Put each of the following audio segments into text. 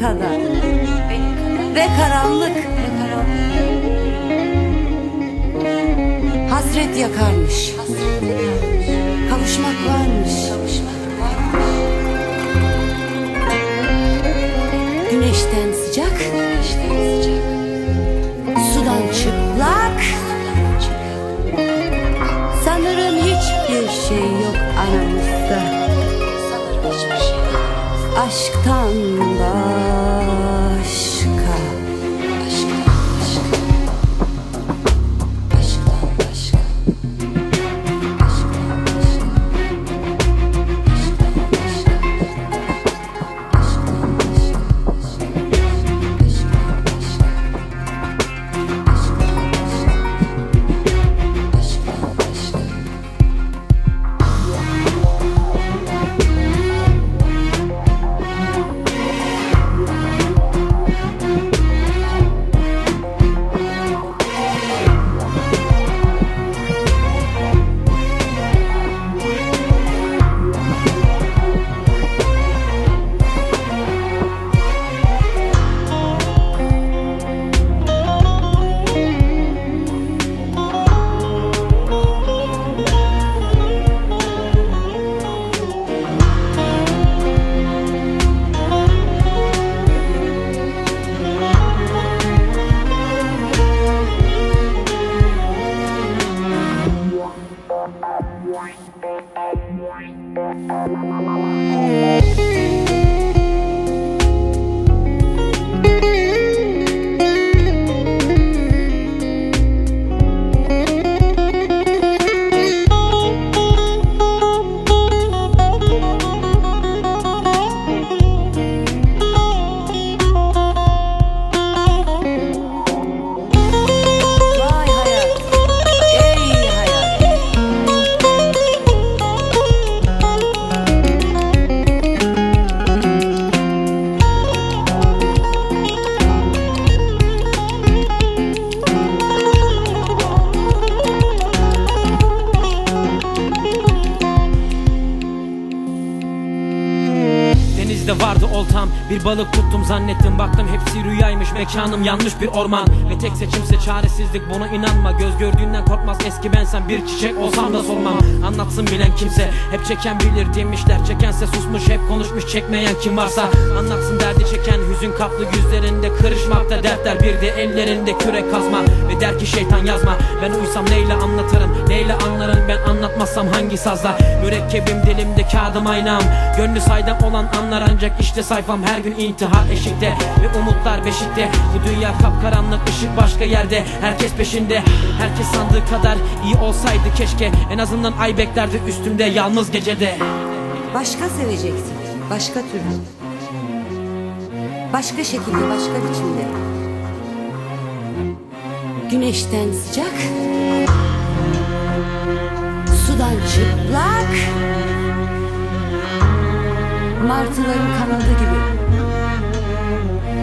kadar ve karanlık hasret yakarmış. Kavuşmak varmış. Güneşten sıcak, sudan çıplak. Sanırım hiçbir şey yok aramızda. Aşktan başka. Oltam Bir balık tuttum zannettim. Baktım hepsi rüyaymış Mekanım yanmış bir orman. Ve tek seçimse çaresizlik buna inanma. Göz gördüğünden korkmaz eski bensen Bir çiçek olsam da solmam Anlatsın bilen kimse Hep çeken bilir. Demişler Çekense susmuş hep konuşmuş Çekmeyen kim varsa. Anlatsın derdi çeken Hüzün kaplı yüzlerinde Kırışmakta dertler. Bir de ellerinde kürek kazma. Ve der ki şeytan yazma Ben uysam neyle anlatırım Neyle anlarım ben anlatmazsam hangi sazla Mürekkebim dilimde kağıdım aynam. Gönlü saydam olan anlar ancak işte sayfam. Her gün intihar eşikte Ve umutlar beşikte. Bu dünya kapkaranlık ışık başka yerde. Herkes peşinde Herkes sandığı kadar iyi olsaydı keşke. En azından ay beklerdi üstümde yalnız gecede. Başka seveceksin, başka türlü. Başka şekilde, başka biçimde. Güneşten sıcak, sudan çıplak, martıların kanadı gibi.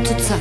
Tutsak.